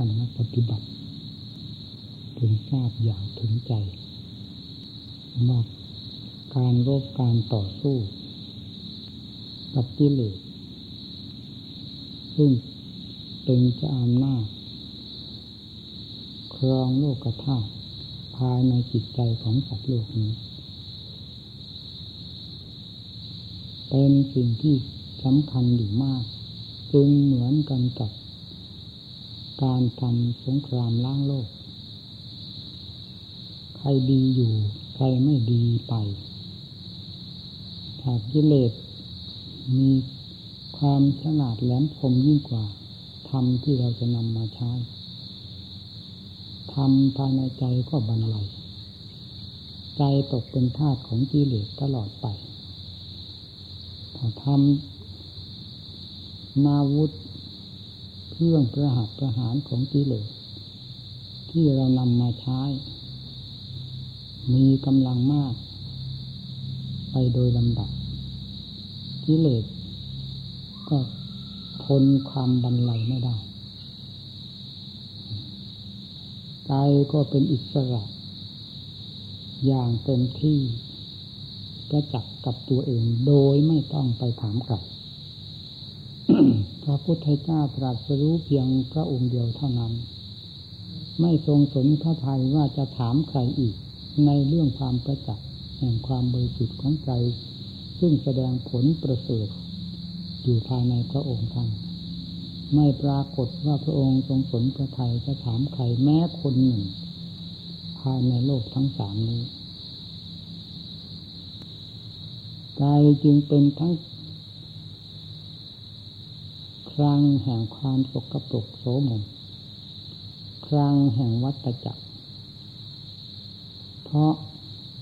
ท่านนักปฏิบัติถึงทราบอย่างถึงใจว่าการรบการต่อสู้กับกิเลสซึ่งเป็นเจ้าอำนาจครองโลกธาตุภายในจิตใจของสัตว์โลกนี้ เป็นสิ่งที่สำคัญอยู่มาก จึงเหมือนกันกับ การทำสงครามล้างโลก ใครดีอยู่ ใครไม่ดีไปถ้ากิเลสมีความฉลาดแหลมคมยิ่งกว่าธรรมที่เราจะนำมาใช้ธรรมภายในใจก็บันไลใจตกเป็นทาสของกิเลสตลอดไปถ้าทำนาวุธ เครื่องประหัตประหารของกิเลสที่เรานำมาใช้ มีกำลังมาก ไปโดยลำดับ กิเลสก็ทนความบันไลยไม่ได้ใจก็เป็นอิสระ อย่างเต็มที่ประจักษ์กับตัวเองโดยไม่ต้องไปถามใค รพระพุทธเจ้าตรัสรู้เพียงพระองค์เดียวเท่านั้น ไม่ทรงสนพระทัยว่าจะถามใครอีก ในเรื่องความประจักษ์แห่งความบริสุทธิ์ของใจ ซึ่งแสดงผลประเสริฐอยู่ภายในพระองค์ท่านไม่ปรากฏว่าพระองค์ทรงสนพระทัยจะถามใครแม้คนหนึ่ง ภายในโลกทั้งสามนี้กายจึงเป็นทั้ง ครังแห่งความสกปรกโสมมครังแห่งวัตจักร เพราะ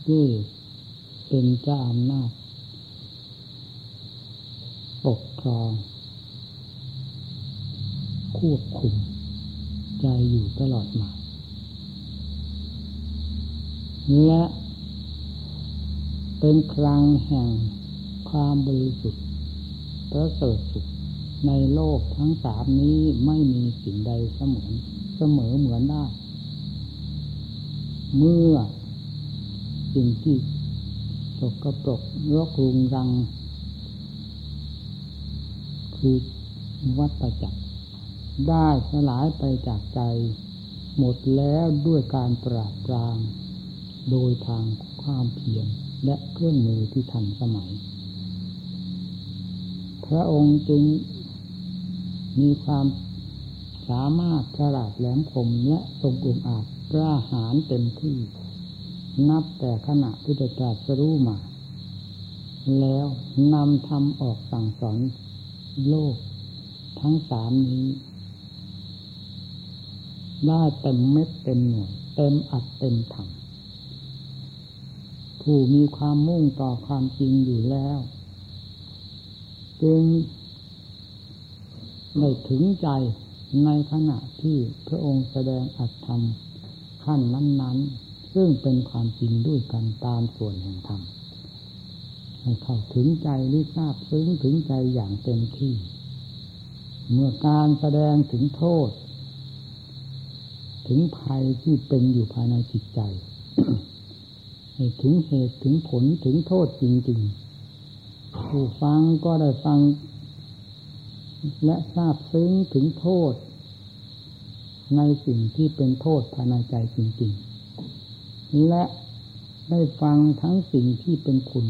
ด้วยเป็นเจ้าอำนาจปกครอง ควบคุมใจอยู่ตลอดมา และเป็นครั้งแห่งความบริสุทธิ์ประเสริฐสุด ในโลกทั้งสามนี้ไม่มีสิ่งใดเสมอเสมอเหมือนได้ เมื่อสิ่งที่ตกกระปรกรกรุงรัง คือวัตจักร ได้สลายไปจากใจ หมดแล้วด้วยการปราบปราม โดยทางความเพียรและเครื่องมือที่ทันสมัย พระองค์จึง มีความสามารถฉลาดแหลมคมและทรงองอาจกล้าหาญเต็มที่ นับแต่ขณะที่ได้ตรัสรู้มา แล้วนำธรรมออกสั่งสอนโลก ทั้งสามนี้ ได้เต็มเม็ดเต็มหน่วยเต็มอัดเต็มถังผู้มีความมุ่งต่อความจริงอยู่แล้ว จึง ได้ถึงใจในขณะที่พระองค์แสดงอัตธรรมขั้นนั้นๆ ซึ่งเป็นความจริงด้วยกันตามส่วนแห่งธรรมให้เข้าถึงใจรือทราบซึ้งถึงใจอย่างเต็มที่ เมื่อการแสดงถึงโทษ ถึงภัยที่เป็นอยู่ภายในจิตใจให้ถึงเหตุถึงผลถึงโทษจริงๆผู้ฟังก็ได้ฟัง และทราบซึ้งถึงโทษ ในสิ่งที่เป็นโทษภายในใจจริงๆ และได้ฟังทั้งสิ่งที่เป็นคุณ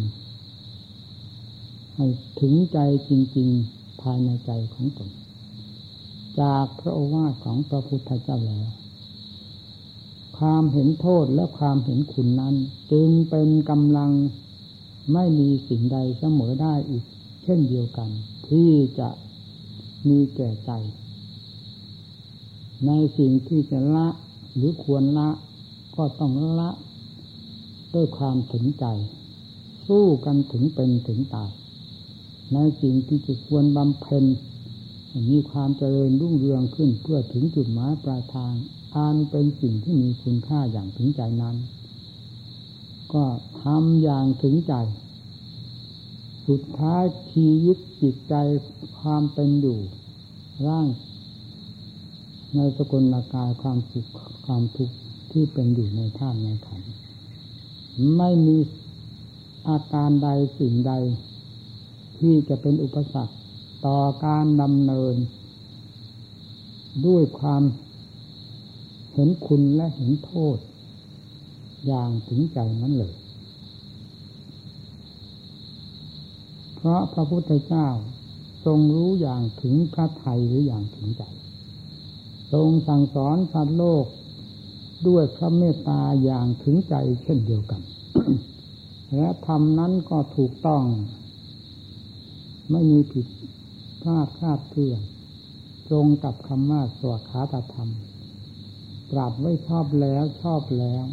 ให้ถึงใจจริงๆ ภายในใจของตน จากพระโอวาทของพระพุทธเจ้าแล้ว ความเห็นโทษและความเห็นคุณนั้น จึงเป็นกำลังไม่มีสิ่งใดเสมอได้อีก เช่นเดียวกัน ที่จะ มีแก่ใจ ในสิ่งที่จะละหรือควรละ ก็ต้องละด้วยความถึงใจ สู้กันถึงเป็นถึงตาย ในสิ่งที่จะควรบำเพ็ญมีความเจริญรุ่งเรืองขึ้นเพื่อถึงจุดหมายปลายทางอันเป็นสิ่งที่มีคุณค่าอย่างถึงใจนั้น ก็ทำอย่างถึงใจ สุดท้ายชีวิตจิตใจความเป็นอยู่ร่างในสกุลกายความสุขความทุกข์ที่เป็นอยู่ในท่านในขันไม่มีอาการใดสิ่งใด ที่จะเป็นอุปสรรคต่อการดำเนิน ด้วยความเห็นคุณและเห็นโทษ อย่างถึงใจนั้นเลย เพ ราะพระพุทธเจ้า ทรงรู้อย่างถึงพระไทยหรืออย่างถึงใจ ทรงสั่งสอนสัตว์โลกด้วยพระเมตตาอย่างถึงใจเช่นเดียวกัน และธรรมนั้นก็ถูกต้อง ไม่มีผิดพลาดคาดเคลื่อนตรงกับคำว่าสวขาตธรรม ปรับไว้ชอบแล้วชอบแล้ว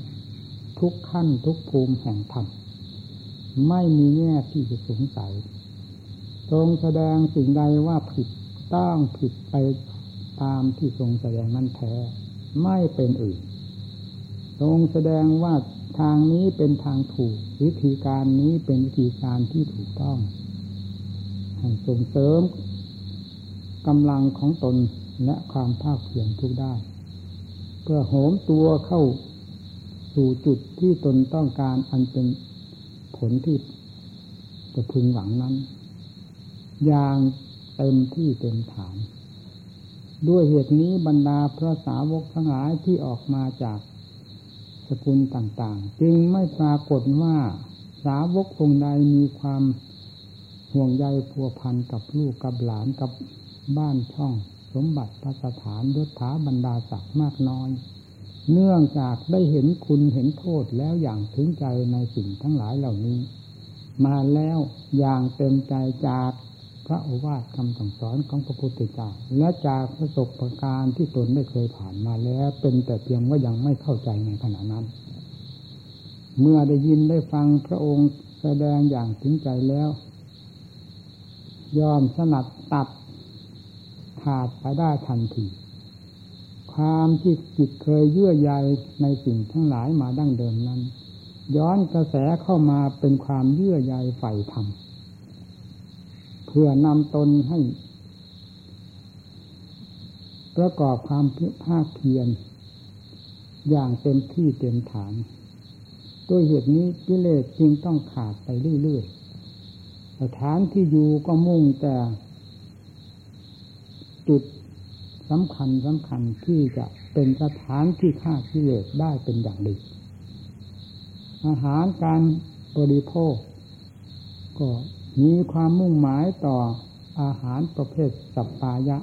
ทุกขั้นทุกภูมิแห่งธรรม ไม่มีแง่ที่จะสงสัย ทรงแสดงสิ่งใดว่าผิดต้องผิดไปตามที่ทรงแสดงนั้นแท้ ไม่เป็นอื่น ทรงแสดงว่าทางนี้เป็นทางถูก วิธีการนี้เป็นวิธีการที่ถูกต้องให้ส่งเสริมกำลังของตนและความภาคเพียรทุกได้ เพื่อโหมตัวเข้าสู่จุดที่ตนต้องการอันเป็นผลที่จะพึงหวังนั้น อย่างเต็มที่เต็มฐาน ด้วยเหตุนี้บรรดาพระสาวกทั้งหลายที่ออกมาจากสกุลต่างๆ จึงไม่ปรากฏว่าสาวกองใดมีความห่วงใยพัวพันกับลูกกับหลานกับบ้านช่อง สมบัติพระสถานยศถาบรรดาศักดิ์มากน้อย เนื่องจากได้เห็นคุณเห็นโทษแล้วอย่างถึงใจในสิ่งทั้งหลายเหล่านี้ มาแล้วอย่างเต็มใจจาก พระโอวาทคำสั่งสอนของพระพุทธเจ้าและจากประสบการณ์ที่ตนได้เคยผ่านมาแล้ว เป็นแต่เพียงว่ายังไม่เข้าใจในขณะนั้น เมื่อได้ยินได้ฟังพระองค์แสดงอย่างถึงใจแล้ว ยอมสนัดตัดขาดไปได้ทันทีความที่จิตเคยเยื่อใยในสิ่งทั้งหลายมาดั้งเดิมนั้น ย้อนกระแสเข้ามาเป็นความเยื่อใยใฝ่ธรรม เพื่อนำตนให้ ประกอบความภาคเพียรอย่างเต็มที่เต็มฐานด้วยเหตุนี้กิเลสจึงต้องขาดไปเรื่อยๆสถานที่อยู่ก็มุ่งแต่ จุดสำคัญสำคัญที่จะเป็นสถานที่ฆ่ากิเลสได้เป็นอย่างดี อาหารการบริโภค ก็ มีความมุ่งหมายต่ออาหารประเภทสัปปายะ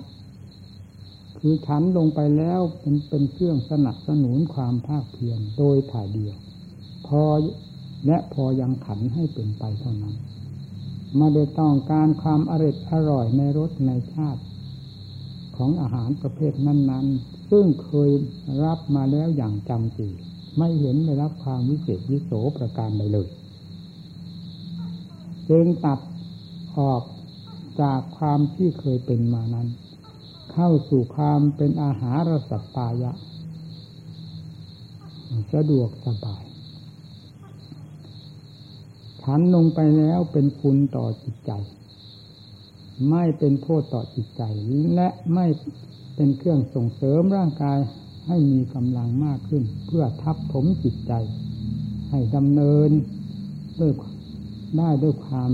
คือฉันลงไปแล้วเป็นเป็นเครื่องสนับสนุนความภาคเพียรโดยถ่ายเดียว พอและพอยังขันให้เป็นไปเท่านั้นมาได้ต้องการความอร่อยอร่อยในรสในชาติ ของอาหารประเภทนั้น ๆ ซึ่งเคยรับมาแล้วอย่างจำจีไม่เห็นได้รับความวิเศษวิโสประการใดเลย จึงตัดออกจากความที่เคยเป็นมานั้น เข้าสู่ความเป็นอาหารสัตปายะ สะดวกสบายฉันลงไปแล้วเป็นคุณต่อจิตใจ ไม่เป็นโทษต่อจิตใจ และไม่เป็นเครื่องส่งเสริมร่างกายให้มีกำลังมากขึ้น เพื่อทับถมจิตใจ ให้ดำเนินด้วย ได้ด้วยความ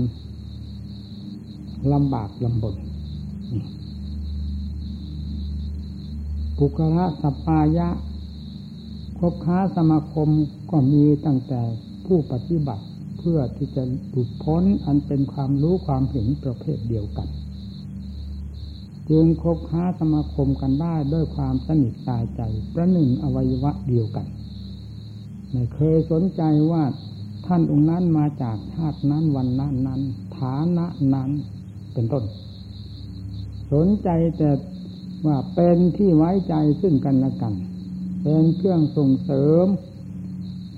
ลำบากลำบนปุกระสปายะ คบค้าสมาคมก็มีตั้งแต่ผู้ปฏิบัติเพื่อที่จะหลุดพ้นอันเป็นความรู้ความเห็นประเภทเดียวกัน จึงคบค้าสมาคมกันได้ด้วยความสนิทตายใจ ประหนึ่งอวัยวะเดียวกัน ไม่เคยสนใจว่า ท่านองค์นั้นมาจากชาตินั้นวันนั้นนั้น ฐานะนั้นเป็นต้น สนใจแต่ว่าเป็นที่ไว้ใจซึ่งกันและกัน เป็นเครื่องส่งเสริม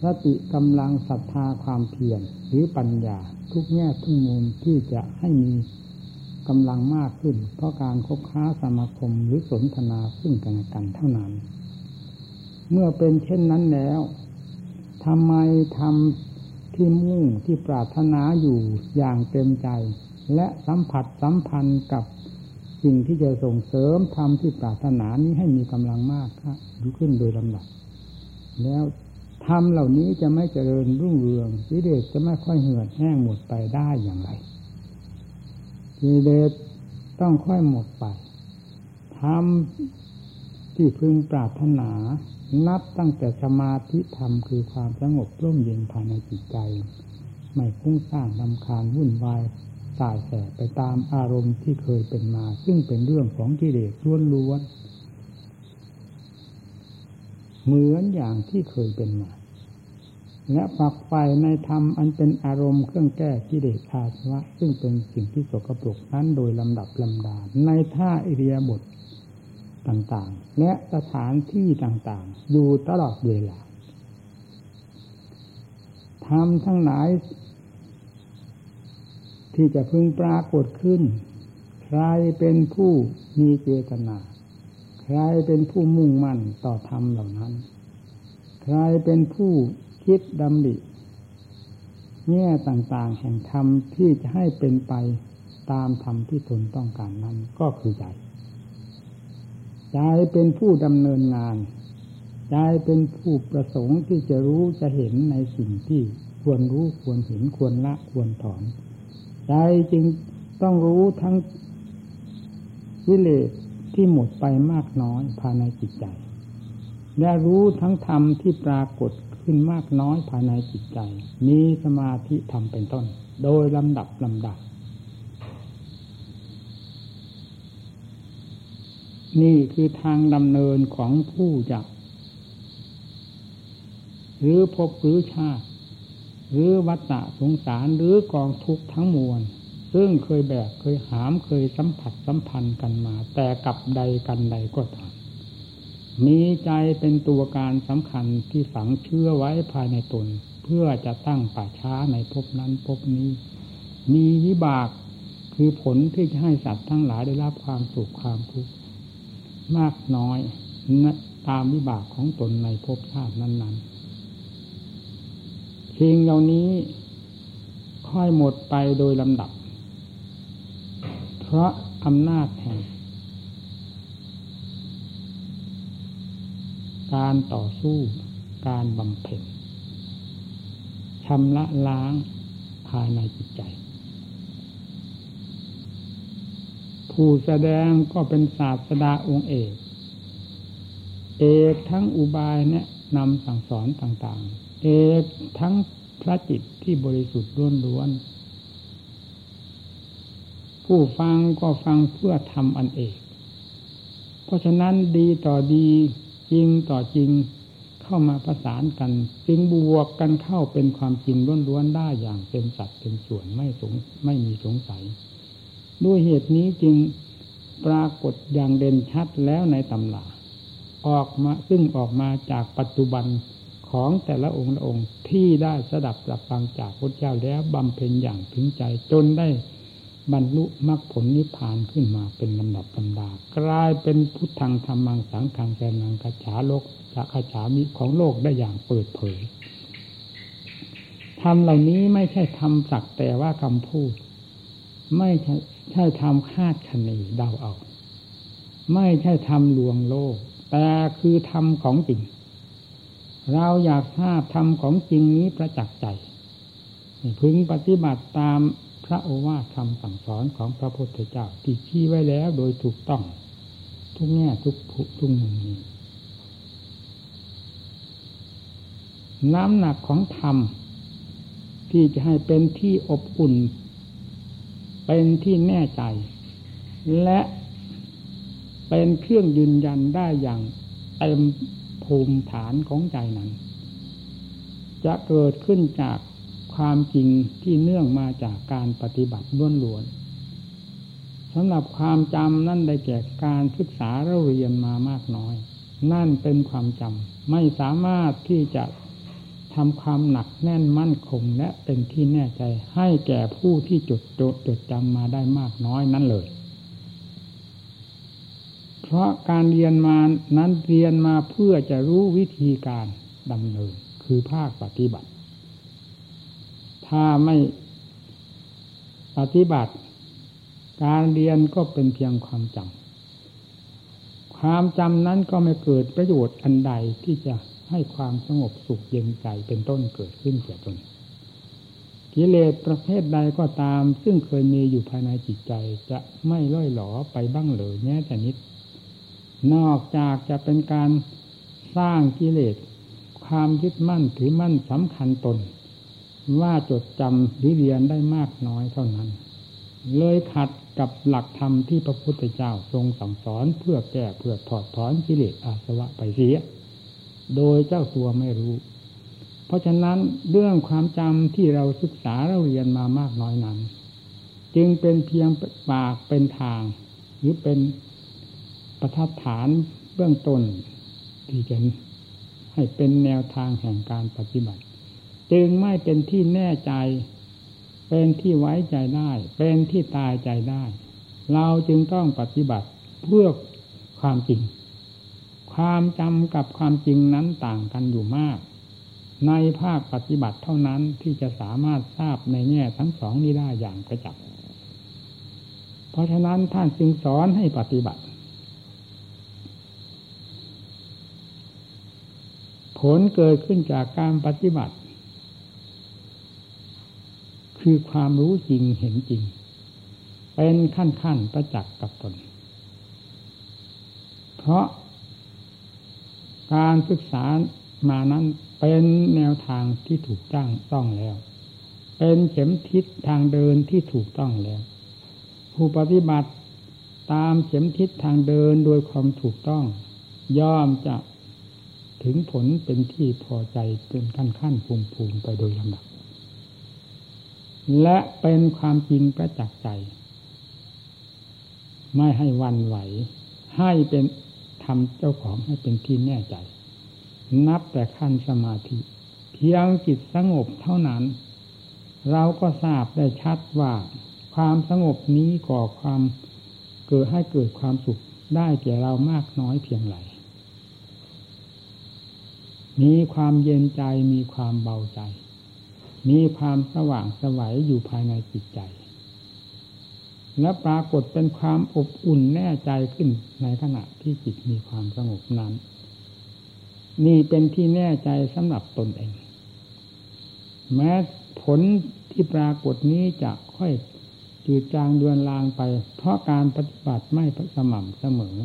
สติกำลังศรัทธาความเพียรหรือปัญญาทุกแง่ทุกมุมที่จะให้มีกำลังมากขึ้น เพราะการคบค้าสมาคมหรือสนทนาซึ่งกันและกันเท่านั้น เมื่อเป็นเช่นนั้นแล้วทำไมทำ ที่มุ่งที่ปรารถนาอยู่อย่างเต็มใจ และสัมผัสสัมพันธ์กับสิ่งที่จะส่งเสริมทำที่ปรารถนานี้ให้มีกำลังมากครับอยู่ขึ้นโดยลำดับ แล้วทำเหล่านี้จะไม่เจริญรุ่งเรืองกิเลสจะไม่ค่อยเหือดแห้งหมดไปได้อย่างไรกิเลสต้องค่อยหมดไปทำ ที่พึงปรารถนา นับตั้งแต่สมาธิธรรมคือความสงบร่มเย็นภายในจิตใจ ไม่คุ้งสร้างลำคาญวุ่นวายสายแสไปตามอารมณ์ที่เคยเป็นมา ซึ่งเป็นเรื่องของกิเลสล้วนๆเหมือนอย่างที่เคยเป็นมา และฝักไฟในธรรมอันเป็นอารมณ์เครื่องแก้กิเลสอาสวะ ซึ่งเป็นสิ่งที่สกปรกนั้นโดยลำดับลำดาในท่าอิเรียบท ต่างๆ และสถานที่ต่างๆ อยู่ตลอดเวลาทำทั้งหลาย ที่จะพึงปรากฏขึ้น ใครเป็นผู้มีเจตนา ใครเป็นผู้มุ่งมั่นต่อธรรมเหล่านั้น ใครเป็นผู้คิดดำริแง่ต่างๆ แห่งธรรมที่จะให้เป็นไปตามธรรมที่ตนต้องการนั้นก็คือใจ ใจเป็นผู้ดำเนินงาน ใจเป็นผู้ประสงค์ที่จะรู้จะเห็นในสิ่งที่ควรรู้ควรเห็นควรละควรถอน ใจจึงต้องรู้ทั้งวิเลศที่หมดไปมากน้อยภายในจิตใจ และรู้ทั้งธรรมที่ปรากฏขึ้นมากน้อยภายในจิตใจ มีสมาธิธรรมเป็นต้น โดยลำดับลำดับ นี่คือทางดำเนินของผู้จะหรือพบหรือชาติ หรือวัฏฏะสงสารหรือกองทุกข์ทั้งมวล ซึ่งเคยแบกเคยหามเคยสัมผัสสัมพันธ์กันมา แต่กับใดกันใดก็ตามมีใจเป็นตัวการสำคัญที่ฝังเชื่อไว้ภายในตน เพื่อจะตั้งป่าช้าในภพนั้นภพนี้ มีวิบากคือผลที่จะให้สัตว์ทั้งหลายได้รับความสุขความทุกข์ มากน้อยตามวิบากของตนในภพชาตินั้นๆสิ่งเหล่านี้ค่อยหมดไปโดยลำดับ เพราะอำนาจแห่งการต่อสู้การบำเพ็ญชำระล้างภายในจิตใจ ผู้แสดงก็เป็นศาสดาองค์เอก เอกทั้งอุบายแนะนำสั่งสอนต่างๆ เอกทั้งพระจิตที่บริสุทธิ์ล้วนๆ ผู้ฟังก็ฟังเพื่อทำอันเอก เพราะฉะนั้นดีต่อดีจริงต่อจริงเข้ามาประสานกัน จึงบวกกันเข้าเป็นความจริงล้วนๆได้อย่างเป็นสัดเป็นส่วนไม่สงไม่มีสงสัย ด้วยเหตุนี้จึงปรากฏอย่างเด่นชัดแล้วในตำราออกมาซึ่งออกมาจากปัจจุบันของแต่ละองค์ละองค์ที่ได้สดับสับฟังจากพระเจ้าแล้วบำเพ็ญอย่างถึงใจจนได้บรรลุมรรคผลนิพพานขึ้นมาเป็นลำดับลำดากลายเป็นพุทธังธรรมังสังขังแสนังกัจฉาโลกจะขฉามิของโลกได้อย่างเปิดเผยทำเหล่านี้ไม่ใช่ทำสักแต่ว่าคำพูด ไม่ใช่ใช่ทำคาดคะเนเดาเอา ไม่ใช่ทำลวงโลก แต่คือทำของจริง เราอยากทราบธรรมของจริงนี้ประจักษ์ใจ พึงปฏิบัติตามพระโอวาทคำสั่งสอนของพระพุทธเจ้าที่ชี้ไว้แล้วโดยถูกต้อง ทุกแง่ทุกทุกมุมนี้น้ำหนักของธรรมที่จะให้เป็นที่อบอุ่น เป็นที่แน่ใจ และเป็นเครื่องยืนยันได้อย่างเต็มภูมิฐานของใจนั้น จะเกิดขึ้นจากความจริงที่เนื่องมาจากการปฏิบัติล้วนๆสำหรับความจำนั่นได้แก่การศึกษาเราเรียนมามากน้อย นั่นเป็นความจำไม่สามารถที่จะ ทำความหนักแน่นมั่นคงและเป็นที่แน่ใจให้แก่ผู้ที่จดจดจดจำมาได้มากน้อยนั้นเลย เพราะการเรียนมานั้นเรียนมาเพื่อจะรู้วิธีการดำเนินคือภาคปฏิบัติ ถ้าไม่ปฏิบัติ การเรียนก็เป็นเพียงความจำความจำนั้นก็ไม่เกิดประโยชน์อันใดที่จะ ให้ความสงบสุขเย็นใจเป็นต้นเกิดขึ้นแก่ตนกิเลสประเภทใดก็ตาม ซึ่งเคยมีอยู่ภายในจิตใจจะไม่ล่อยหลอไปบ้างเลยแม้แต่นิด นอกจากจะเป็นการสร้างกิเลส ความยึดมั่นถือมั่นสำคัญตน ว่าจดจำหรือเรียนได้มากน้อยเท่านั้น เลยขัดกับหลักธรรมที่พระพุทธเจ้าทรงสั่งสอนเพื่อแก้เพื่อถอดถอนกิเลสอาสวะไปเสีย โดยเจ้าตัวไม่รู้ เพราะฉะนั้นเรื่องความจำที่เราศึกษาเราเรียนมามากน้อยนั้น จึงเป็นเพียงปากเป็นทาง หรือเป็นประทัดฐานเบื้องต้นที่จะให้เป็นแนวทางแห่งการปฏิบัติ จึงไม่เป็นที่แน่ใจ เป็นที่ไว้ใจได้ เป็นที่ตายใจได้ เราจึงต้องปฏิบัติเพื่อความจริง ความจำกับความจริงนั้นต่างกันอยู่มาก ในภาคปฏิบัติเท่านั้นที่จะสามารถทราบในแง่ทั้งสองนี้ได้อย่างกระจับเพราะฉะนั้นท่านจึงสอนให้ปฏิบัติ ผลเกิดขึ้นจากการปฏิบัติ คือความรู้จริงเห็นจริง เป็นขั้นขั้นประจักษ์กับตน เพราะ การศึกษามานั้นเป็นแนวทางที่ถูกจ้างต้องแล้ว เป็นเข็มทิศทางเดินที่ถูกต้องแล้ว ผู้ปฏิบัติตามเข็มทิศทางเดินโดยความถูกต้อง ย่อมจะถึงผลเป็นที่พอใจเป็นขั้นขั้นภูมิภูมิไปโดยลำดับ และเป็นความจริงประจักษ์ใจ ไม่ให้วันไหว ให้เป็น ทำเจ้าของให้เป็นที่แน่ใจ นับแต่ขั้นสมาธิ เพียงจิตสงบเท่านั้น เราก็ทราบได้ชัดว่า ความสงบนี้ก่อความเกิดให้เกิดความสุขได้แก่เรามากน้อยเพียงไรมีความเย็นใจมีความเบาใจ มีความสว่างสวัยอยู่ภายในจิตใจ และปรากฏเป็นความอบอุ่นแน่ใจขึ้นในขณะที่จิตมีความสงบนั้น นี่เป็นที่แน่ใจสำหรับตนเอง แม้ผลที่ปรากฏนี้จะค่อยจืดจางเดือนลางไป เพราะการปฏิบัติไม่สม่ำเสมอ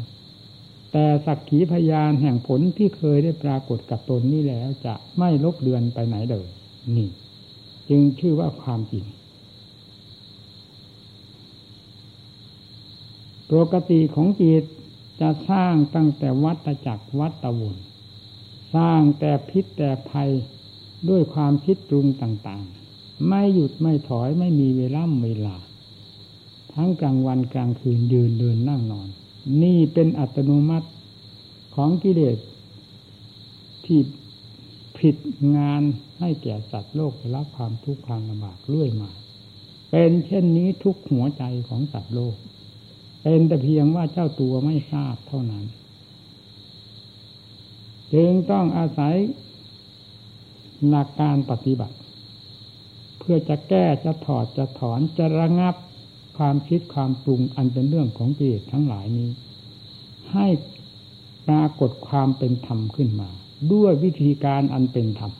แต่สักขีพยานแห่งผลที่เคยได้ปรากฏกับตนนี้แล้วจะไม่ลบเลือนไปไหนเลยนี่ จึงชื่อว่าความจริง ปกติของจิตจะสร้างตั้งแต่วัตจักรวัตวนสร้างแต่พิษแต่ภัยด้วยความคิดปรุงต่างๆ ไม่หยุดไม่ถอยไม่มีเวลาเวลา ทั้งกลางวันกลางคืนยืนเดินนั่งนอน นี่เป็นอัตโนมัติของกิเลสที่ผิดงานให้แก่สัตว์โลกรับความทุกข์ความลำบากเรื่อยมา เป็นเช่นนี้ทุกหัวใจของสัตว์โลก เป็นแต่เพียงว่าเจ้าตัวไม่ทราบเท่านั้น จึงต้องอาศัยหลักการปฏิบัติ เพื่อจะแก้จะถอดจะถอนจะระงับความคิดความปรุงอันเป็นเรื่องของกิเลสทั้งหลายนี้ ให้ปรากฏความเป็นธรรมขึ้นมา ด้วยวิธีการอันเป็นธรรม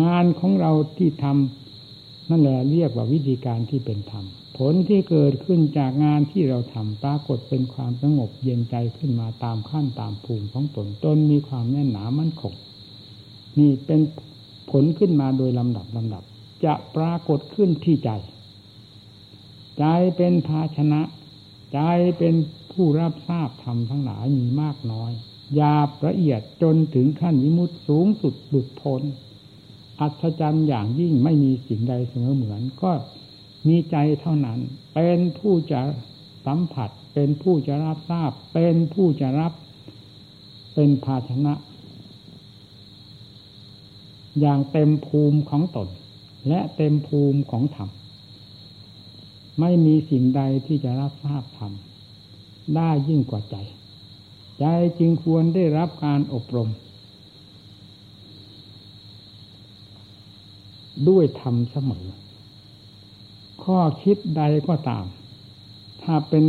งานของเราที่ทำ นั่นแหละเรียกว่าวิธีการที่เป็นธรรม ผลที่เกิดขึ้นจากงานที่เราทำปรากฏเป็นความสงบเย็นใจขึ้นมาตามขั้นตามภูมิของตนตนมีความแน่นหนามั่นคงนี่เป็นผลขึ้นมาโดยลำดับลำดับ จะปรากฏขึ้นที่ใจ ใจเป็นภาชนะ ใจเป็นผู้รับทราบธรรมทั้งหลายมีมากน้อย ยาบละเอียดจนถึงขั้นวิมุตสูงสุดหลุดพ้น อัศจรรย์อย่างยิ่งไม่มีสิ่งใดเสมอเหมือน ก็มีใจเท่านั้น เป็นผู้จะสัมผัส เป็นผู้จะรับทราบ เป็นผู้จะรับ เป็นภาชนะ อย่างเต็มภูมิของตน และเต็มภูมิของธรรมไม่มีสิ่งใดที่จะรับทราบธรรมได้ยิ่งกว่าใจ ใจจึงควรได้รับการอบรม ด้วยธรรมเสมอ ข้อคิดใดก็ตาม ถ้าเป็น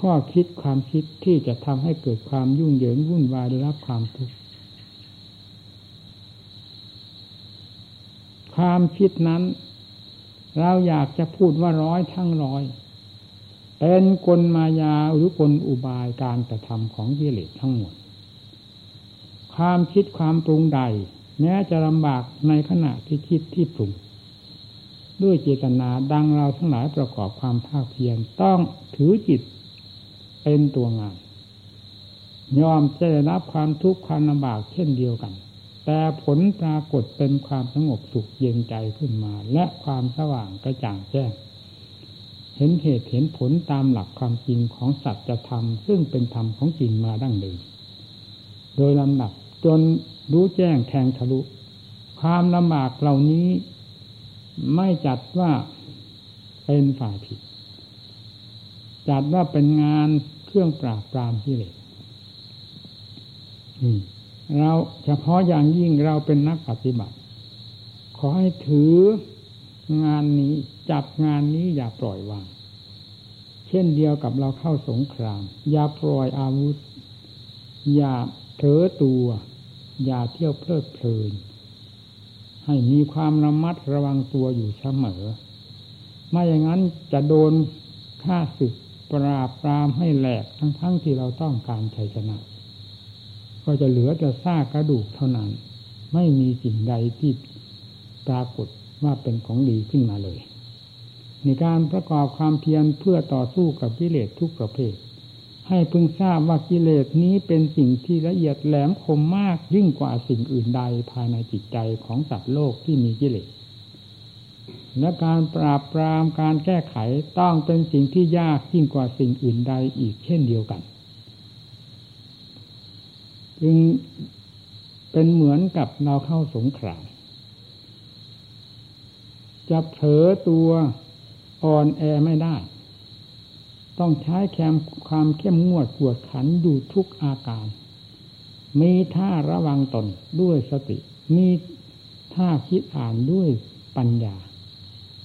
ข้อคิดความคิดที่จะทำให้เกิดความยุ่งเหยิงวุ่นวายได้รับความทุกข์ความคิดนั้น เราอยากจะพูดว่าร้อยทั้งร้อย เป็นกลมายาหรือกลอุบายการกระทำของกิเลสทั้งหมด ความคิดความปรุงใด แม้จะลำบากในขณะที่คิดที่ปรุงด้วยเจตนาดังเราทั้งหลายประกอบความภาคเพียรต้องถือจิตเป็นตัวงาน ยอมจะได้รับความทุกข์ความลำบากเช่นเดียวกัน แต่ผลปรากฏเป็นความสงบสุขเย็นใจขึ้นมา และความสว่างกระจ่างแจ้ง เห็นเหตุเห็นผลตามหลักความจริงของสัจธรรมซึ่งเป็นธรรมของจริงมาดั้งเดิมโดยลำดับ จนรู้แจ้งแทงทะลุ ความลำบากเหล่านี้ ไม่จัดว่าเป็นฝ่ายผิด จัดว่าเป็นงานเครื่องปราบปรามที่เลสเราเฉพาะอย่างยิ่งเราเป็นนักปฏิบัติ ขอให้ถืองานนี้จับงานนี้อย่าปล่อยวาง เช่นเดียวกับเราเข้าสงคราม อย่าปล่อยอาวุธ อย่าเถอตัว อย่าเที่ยวเพลิดเพลิน ให้มีความระมัดระวังตัวอยู่เสมอ ไม่อย่างนั้นจะโดนฆ่าศึกปราบปรามให้แหลกทั้งๆทที่เราต้องการชัยชนะ ก็จะเหลือแต่ซากกระดูกเท่านั้น ไม่มีสิ่งใดที่ปรากฏว่าเป็นของดีขึ้นมาเลย ในการประกอบความเพียรเพื่อต่อสู้กับกิเลสทุกประเภท ให้พึงทราบว่ากิเลสนี้เป็นสิ่งที่ละเอียดแหลมคมมากยิ่งกว่าสิ่งอื่นใดภายในจิตใจของสัตว์โลกที่มีกิเลส และการปราบปรามการแก้ไขต้องเป็นสิ่งที่ยากยิ่งกว่าสิ่งอื่นใดอีกเช่นเดียวกัน จึงเป็นเหมือนกับเราเข้าสงครามจะเผลอตัวอ่อนแอไม่ได้ ต้องใช้แคมความเข้มงวดปวดขันอยู่ทุกอาการ มีท่าระวังตนด้วยสติ มีท่าคิดอ่านด้วยปัญญา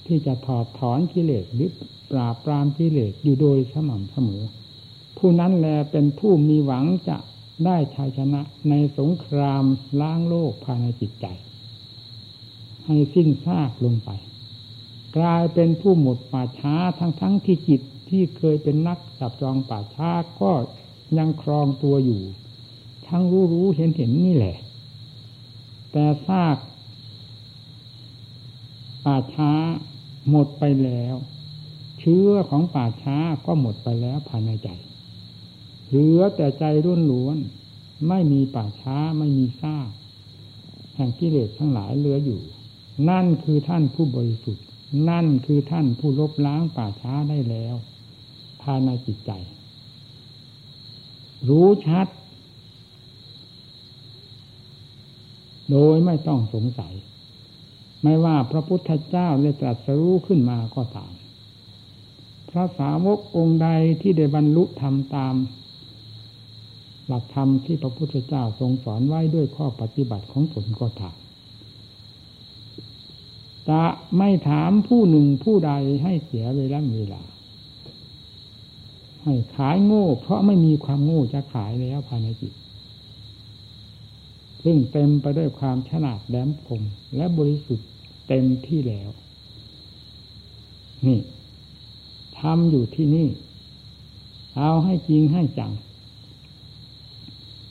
ที่จะถอดถอนกิเลสหรือปราบปรามกิเลสอยู่โดยสม่ำเสมอ ผู้นั้นแลเป็นผู้มีหวังจะได้ชัยชนะในสงครามล้างโลกภายในจิตใจ ให้สิ้นซากลงไป กลายเป็นผู้หมดป่าช้าทั้งๆทที่จิต ที่เคยเป็นนักจับจองป่าช้าก็ยังครองตัวอยู่ ทั้งรู้รู้เห็นเห็นนี่แหละ แต่ซากป่าช้าหมดไปแล้ว เชื้อของป่าช้าก็หมดไปแล้วภายในใจเหลือแต่ใจรุ่นล้วน ไม่มีป่าช้าไม่มีซากแห่งกิเลสทั้งหลายเหลืออยู่ นั่นคือท่านผู้บริสุทธิ์ นั่นคือท่านผู้ลบล้างป่าช้าได้แล้วายในจิตใจ รู้ชัด โดยไม่ต้องสงสัย ไม่ว่าพระพุทธเจ้าได้ตรัสรู้ขึ้นมาก็ตาม พระสาวกองค์ใดที่ได้บรรลุธรรมตาม หลักธรรมที่พระพุทธเจ้าทรงสอนไว้ด้วยข้อปฏิบัติของตนก็ถามจะไม่ถามผู้หนึ่งผู้ใดให้เสียเวลาเวลา ให้ขายโง่ เพราะไม่มีความโง่จะขายแล้วภายในจิต ซึ่งเต็มไปด้วยความฉลาดแหลมคมและบริสุทธิ์เต็มที่แล้ว นี่ทำอยู่ที่นี่ เอาให้จริงให้จัง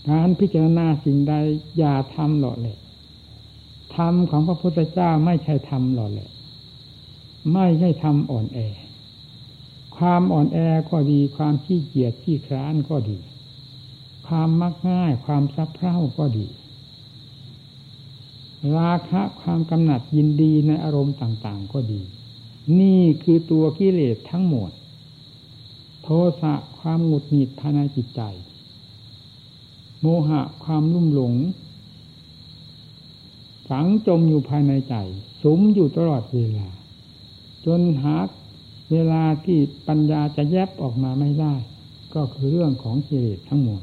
การพิจารณาสิ่งใดอย่าทำหล่อแหละธรรมของพระพุทธเจ้าไม่ใช่ทำหล่อแหละ ไม่ใช่ทำอ่อนแอ ความอ่อนแอก็ดี ความขี้เกียจขี้คร้านก็ดี ความมักง่าย ความซับเพร่าก็ดี ราคะความกำหนัดยินดีในอารมณ์ต่าง ๆ ก็ดี นี่คือตัวกิเลสทั้งหมด โทสะความหงุดหงิดภายในจิตใจ โมหะความลุ่มหลง ฝังจมอยู่ภายในใจสมอยู่ตลอดเวลา จนหา เวลาที่ปัญญาจะแยบออกมาไม่ได้ ก็คือเรื่องของกิเลสทั้งหมด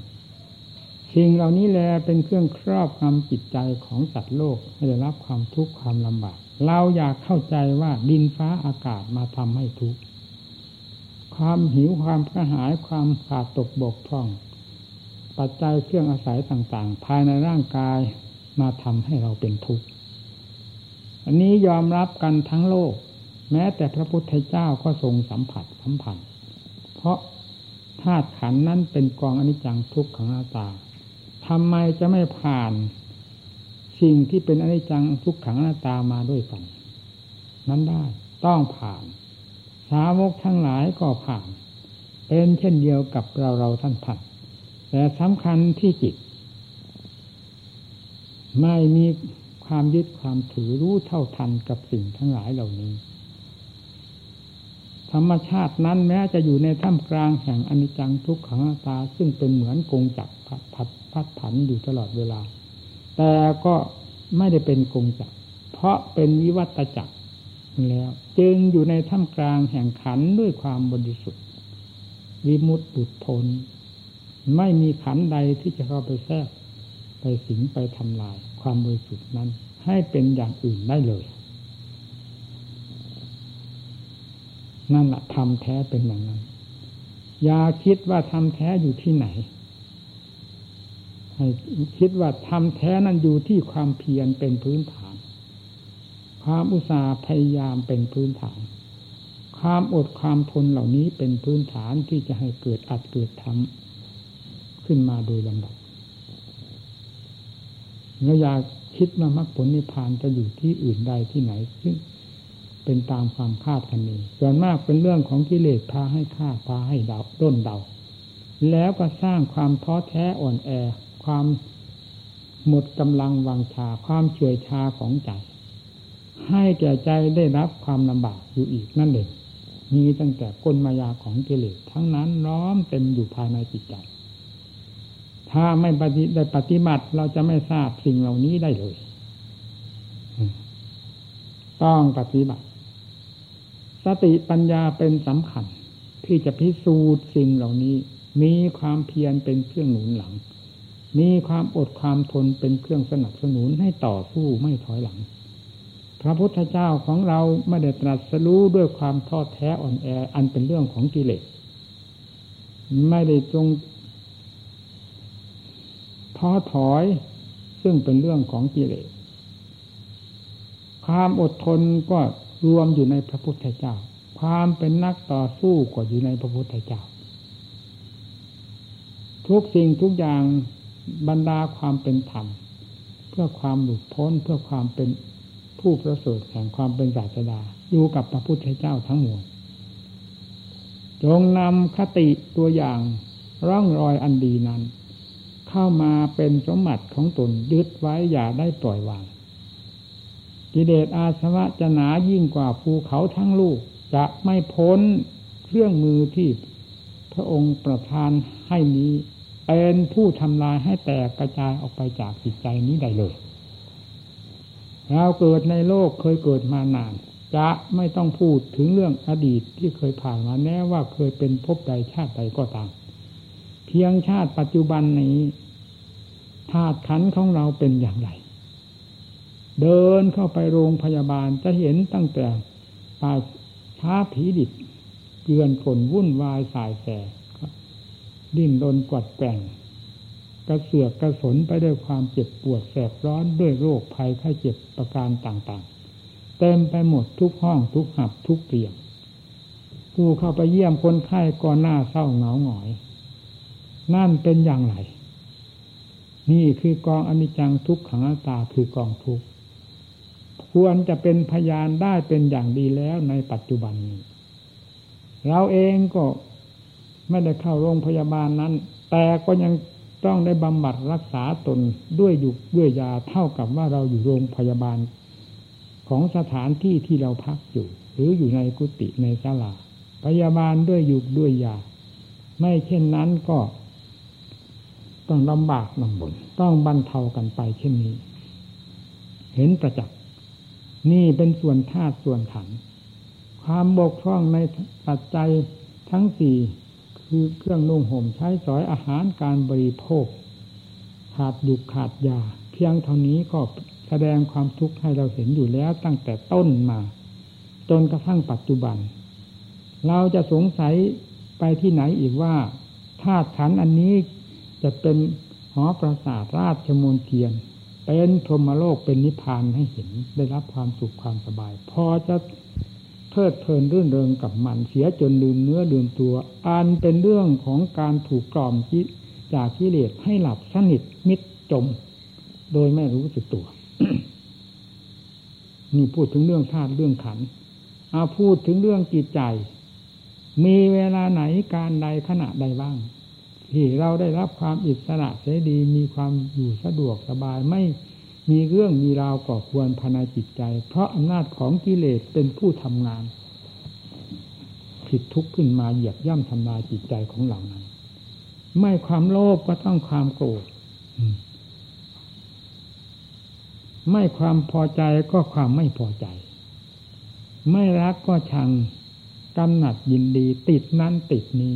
สิ่งเหล่านี้แลเป็นเครื่องครอบงำจิตใจของสัตว์โลกให้ได้รับความทุกข์ความลำบาก เราอยากเข้าใจว่าดินฟ้าอากาศมาทำให้ทุกข์ ความหิวความกระหายความขาดตกบกพร่อง ปัจจัยเครื่องอาศัยต่างๆ ภายในร่างกายมาทำให้เราเป็นทุกข์ อันนี้ยอมรับกันทั้งโลก แม้แต่พระพุทธเจ้าก็ทรงสัมผัสสัมผัสเพราะธาตุขันนั้นเป็นกองอนิจจังทุกขังหน้าตาทำไมจะไม่ผ่าน สิ่งที่เป็นอนิจจังทุกขังหน้าตามาด้วยกัน นั้นได้ต้องผ่าน สาวกทั้งหลายก็ผ่าน เป็นเช่นเดียวกับเราเราท่านท่านแต่สำคัญที่จิต ไม่มีความยึดความถือรู้เท่าทันกับสิ่งทั้งหลายเหล่านี้ ธรรมชาตินั้นแม้จะอยู่ในท่ามกลางแห่งอนิจจังทุกขังตา ซึ่งเป็นเหมือนกงจักรพัดพัดผันอยู่ตลอดเวลา แต่ก็ไม่ได้เป็นกงจักรเพราะเป็นวิวัตจักรแล้ว จึงอยู่ในท่ามกลางแห่งขันด้วยความบริสุทธิ์ วิมุตติบุตพ้นไม่มีขันใดที่จะเข้าไปแทรกไปสิงไปทำลาย ความบริสุทธิ์นั้น ให้เป็นอย่างอื่นได้เลย นั่นแหละทำแท้เป็นอย่างนั้น อย่าคิดว่าทำแท้อยู่ที่ไหน ให้คิดว่าทำแท้นั้นอยู่ที่ความเพียรเป็นพื้นฐาน ความอุตสาห์พยายามเป็นพื้นฐาน ความอดความทนเหล่านี้เป็นพื้นฐานที่จะให้เกิดอัดเกิดทำขึ้นมาโดยลำดับเราอยากคิดว่ามรรคผลนิพพานจะอยู่ที่อื่นใดที่ไหนซึ่ง เป็นตามความคาดคะเนส่วนมากเป็นเรื่องของกิเลสพาให้ฆ่าพาให้เดาด้นเดา แล้วก็สร้างความท้อแท้อ่อนแอ ความหมดกำลังวังชา ความเฉื่อยชาของใจ ให้แก่ใจได้รับความลำบากอยู่อีกนั่นเองมีตั้งแต่กลมายาของกิเลสทั้งนั้นล้อมเต็มอยู่ภายในจิตใจ ถ้าไม่ปฏิได้ปฏิบัติเราจะไม่ทราบสิ่งเหล่านี้ได้เลย ต้องปฏิบัติ สติปัญญาเป็นสำคัญ ที่จะพิสูจน์สิ่งเหล่านี้ มีความเพียรเป็นเครื่องหนุนหลัง มีความอดความทนเป็นเครื่องสนับสนุนให้ต่อสู้ไม่ถอยหลัง พระพุทธเจ้าของเราไม่ได้ตรัสรู้ด้วยความท้อแท้อ่อนแออันเป็นเรื่องของกิเลสไม่ได้จงท้อถอยซึ่งเป็นเรื่องของกิเลสความอดทนก็ รวมอยู่ในพระพุทธเจ้า ความเป็นนักต่อสู้ก็อยู่ในพระพุทธเจ้า ทุกสิ่งทุกอย่างบรรดาความเป็นธรรม เพื่อความหลุดพ้นเพื่อความเป็นผู้ประเสริฐแห่งความเป็นศาสดาอยู่กับพระพุทธเจ้าทั้งหมดจงนำคติตัวอย่างร่องรอยอันดีนั้น เข้ามาเป็นสมบัติของตนยึดไว้อย่าได้ปล่อยวาง กิเลสอาสวะจะหนายิ่งกว่าภูเขาทั้งลูก จะไม่พ้นเครื่องมือที่พระองค์ประทานให้นี้ เป็นผู้ทำลายให้แตกกระจายออกไปจากจิตใจนี้ได้เลย เราเกิดในโลกเคยเกิดมานาน จะไม่ต้องพูดถึงเรื่องอดีตที่เคยผ่านมาแน่ว่าเคยเป็นภพใดชาติใดก็ตาม เพียงชาติปัจจุบันนี้ธาตุขันของเราเป็นอย่างไร เดินเข้าไปโรงพยาบาลจะเห็นตั้งแต่ป่าช้าผีดิบเกลื่อนกลวุ่นวายสายแสดิ้นรนกวัดแกงกระเสือกกระสนไปด้วยความเจ็บปวดแสบร้อนด้วยโรคภัยไข้เจ็บประการต่างๆ เต็มไปหมดทุกห้องทุกหับทุกเตียงผู้เข้าไปเยี่ยมคนไข้ก็หน้าเศร้าเหงาหงอย นั่นเป็นอย่างไร นี่คือกองอนิจจังทุกขังตาคือกองทุก ควรจะเป็นพยานได้เป็นอย่างดีแล้วในปัจจุบันนี้เราเองก็ไม่ได้เข้าโรงพยาบาลนั้น แต่ก็ยังต้องได้บำบัดรักษาตนด้วยยุกด้วยยาเท่ากับว่าเราอยู่โรงพยาบาล ของสถานที่ที่เราพักอยู่ หรืออยู่ในกุฏิในศาลาพยาบาลด้วยยุกด้วยยา ไม่เช่นนั้นก็ต้องลำบากลำบนต้องบรรเทากันไปเช่นนี้ เห็นประจักษ์ นี่เป็นส่วนธาตุส่วนขัน ความบกพร่องในปัจจัยทั้งสี่คือเครื่องนุ่งห่มใช้สอยอาหารการบริโภค ขาดดุขาดยา เพียงเท่านี้ก็แสดงความทุกข์ให้เราเห็นอยู่แล้วตั้งแต่ต้นมา จนกระทั่งปัจจุบัน เราจะสงสัยไปที่ไหนอีกว่าธาตุขันอันนี้จะเป็นหอประสาทราชมนเทียน เป็นพรหมโลกเป็นนิพพานให้เห็นได้รับความสุขความสบาย พอจะเพลิดเพลินรื่นเริงกับมันเสียจนลืมเนื้อลืมตัว อันเป็นเรื่องของการถูกกล่อมจากกิเลสให้หลับสนิทมิดจม โดยไม่รู้สึกตัวนี่พูดถึงเรื่องธาตุเรื่องขันอาพูดถึงเรื่องจิตใจ มีเวลาไหนการใดขณะใดบ้าง ที่เราได้รับความอิสระเสรีมีความอยู่สะดวกสบายไม่มีเรื่องมีราวก่อควรภายในจิตใจ เพราะอำนาจของกิเลสเป็นผู้ทำงาน ผิดทุกข์ขึ้นมาเหยียบย่ำทำลายจิตใจของเรานั้น ไม่ความโลภก็ต้องความโกรธไม่ความพอใจก็ความไม่พอใจ ไม่รักก็ชังกำหนัดยินดี ติดนั้นติดนี้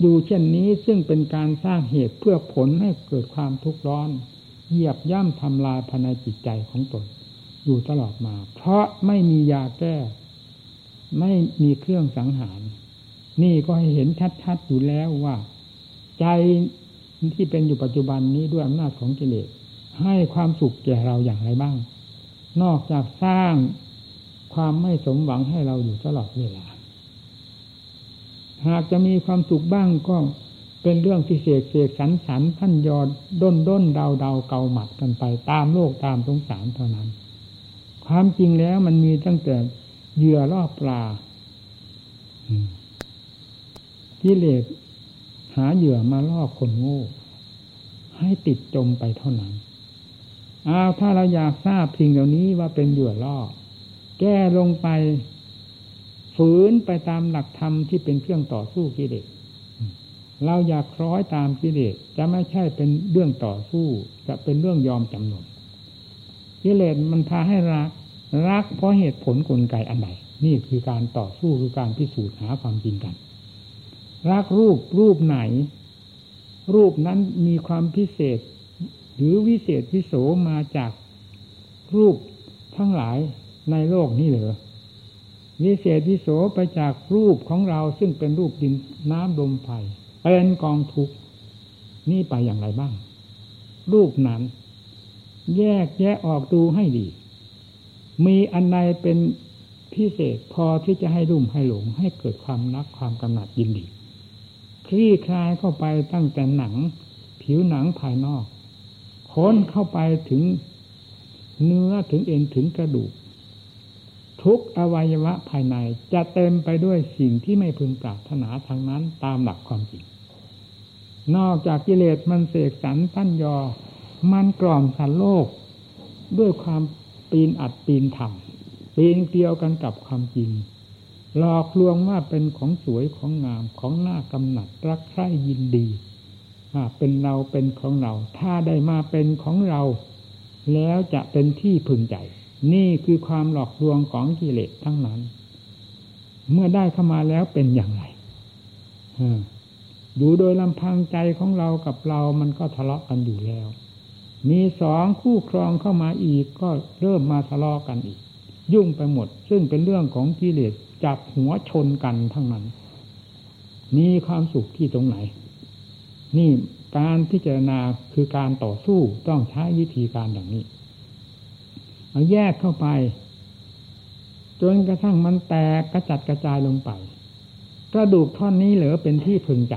อยู่เช่นนี้ซึ่งเป็นการสร้างเหตุเพื่อผลให้เกิดความทุกข์ร้อน เหยียบย่ำทำลายภายในจิตใจของตน อยู่ตลอดมา เพราะไม่มียาแก้ ไม่มีเครื่องสังหาร นี่ก็ให้เห็นชัดๆอยู่แล้วว่า ใจที่เป็นอยู่ปัจจุบันนี้ด้วยอำนาจของกิเลสให้ความสุขแก่เราอย่างไรบ้าง นอกจากสร้างความไม่สมหวังให้เราอยู่ตลอดเวลา หากจะมีความสุขบ้างก็เป็นเรื่องที่เสกเสกสันสันท่านยอดด้นด้นดาวดาวเกาหมัดกันไป ตามโลกตามสงสารเท่านั้น ความจริงแล้วมันมีตั้งแต่เหยื่อล่อปลากิเลสหาเหยื่อมาล่อคนโง่ ให้ติดจมไปเท่านั้นอ้าวถ้าเราอยากทราบสิ่งเหล่านี้ว่าเป็นเหยื่อล่อ แก้ลงไป ฝืนไปตามหลักธรรมที่เป็นเครื่องต่อสู้กิเลสเราอยากคล้อยตามกิเลสจะไม่ใช่เป็นเรื่องต่อสู้ จะเป็นเรื่องยอมจำนนกิเลสมันพาให้รัก รักเพราะเหตุผลกลไกอันใดนี่คือการต่อสู้คือการพิสูจน์หาความจริงกัน รักรูปรูปไหน รูปนั้นมีความพิเศษ หรือวิเศษพิโสมาจากรูปทั้งหลายในโลกนี้หรือ วิเศษวิโสไปจากรูปของเราซึ่งเป็นรูปดินน้ำลมไฟเป็นกองทุกนี่ไปอย่างไรบ้าง รูปนั้น แยกแยะออกดูให้ดี มีอันใดเป็นพิเศษพอที่จะให้รุ่มให้หลง ให้เกิดความรักความกำหนัดยินดีคลี่คลายเข้าไปตั้งแต่หนัง ผิวหนังภายนอกค้นเข้าไปถึงเนื้อถึงเอ็นถึงกระดูก ทุกอวัยวะภายในจะเต็มไปด้วยสิ่งที่ไม่พึงปรารถนาทางนั้นตามหลักความจริง นอกจากกิเลสมันเสกสรรปั้นยอ มันกล่อมสันโลก ด้วยความปีนอัดปีนทำปีนเดียวกันกับความจริงหลอกลวงว่าเป็นของสวยของงามของหน้ากำหนัดรักใคร่ยินดีเป็นเราเป็นของเรา ถ้าได้มาเป็นของเรา แล้วจะเป็นที่พึงใจ นี่คือความหลอกลวงของกิเลสทั้งนั้น เมื่อได้เข้ามาแล้วเป็นอย่างไรดูโดยลำพังใจของเรากับเรามันก็ทะเลาะกันอยู่แล้ว มีสองคู่ครองเข้ามาอีกก็เริ่มมาทะเลาะกันอีก ยุ่งไปหมด ซึ่งเป็นเรื่องของกิเลสจับหัวชนกันทั้งนั้น มีความสุขที่ตรงไหน นี่การพิจารณาคือการต่อสู้ต้องใช้วิธีการอย่างนี้ เอาแยกเข้าไปจนกระทั่งมันแตกกระจัดกระจายลงไป กระดูกท่อนนี้เหลือเป็นที่พึงใจ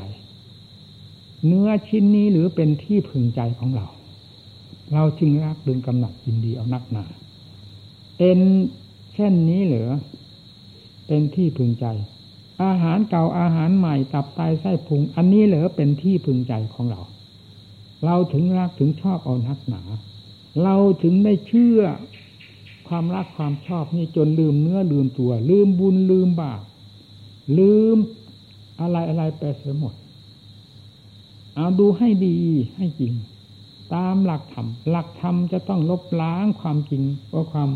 เนื้อชิ้นนี้หรือเป็นที่พึงใจของเรา เราจึงรักดึงกำหนัดยินดีเอานักหนาเอ็นเช่นนี้เหลือ เป็นที่พึงใจ อาหารเก่าอาหารใหม่ตับไตไส้พุง อันนี้เหลือเป็นที่พึงใจของเรา เราถึงรักถึงชอบเอานักหนา เราถึงได้เชื่อ ความรักความชอบนี่จนลืมเนื้อลืมตัว ลืมบุญลืมบาปลืมอะไรอะไรไปเสียหมด เอาดูให้ดีให้จริง ตามหลักธรรมหลักธรรมจะต้องลบล้างความจริงว่าความ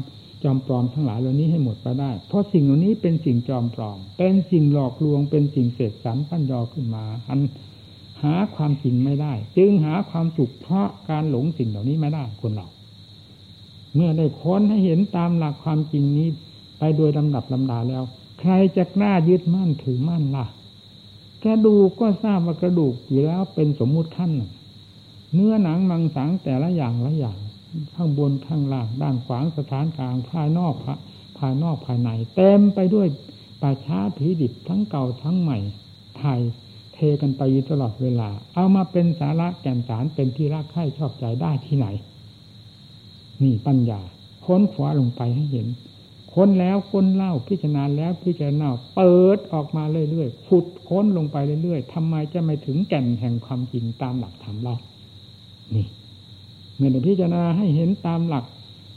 จอมปลอมทั้งหลายเหล่านี้ให้หมดไปได้ เพราะสิ่งเหล่านี้เป็นสิ่งจอมปลอม เป็นสิ่งหลอกลวง เป็นสิ่งเสกสรรปั้นยอขึ้นมา อันหาความจริงไม่ได้ จึงหาความสุขเพราะการหลงสิ่งเหล่านี้ไม่ได้คนเรา เมื่อได้ค้นให้เห็นตามหลักความจริงนี้ ไปโดยลำดับลำดาแล้ว ใครจะกล้ายึดมั่นถือมั่นล่ะ กระดูกก็ทราบว่ากระดูกอยู่แล้วเป็นสมมุติขั้นเนื้อหนังมังสังแต่ละอย่างละอย่าง ข้างบนข้างล่างด้านขวางสถานกลางภายนอกภายนอกภายใน เต็มไปด้วยป่าช้าผีดิบทั้งเก่าทั้งใหม่ไทยเทกันไปอยู่ตลอดเวลา เอามาเป็นสาระแก่นสารเป็นที่รักใคร่ชอบใจได้ที่ไหน นี่ปัญญา ค้นขวาลงไปให้เห็น ค้นแล้วค้นเล่าพิจารณาแล้วพิจารณาเปิดออกมาเรื่อยๆขุดค้นลงไปเรื่อยๆทำไมจะไม่ถึงแก่นแห่งความจริงตามหลักธรรมเรานี่เมื่อพิจารณาให้เห็นตามหลัก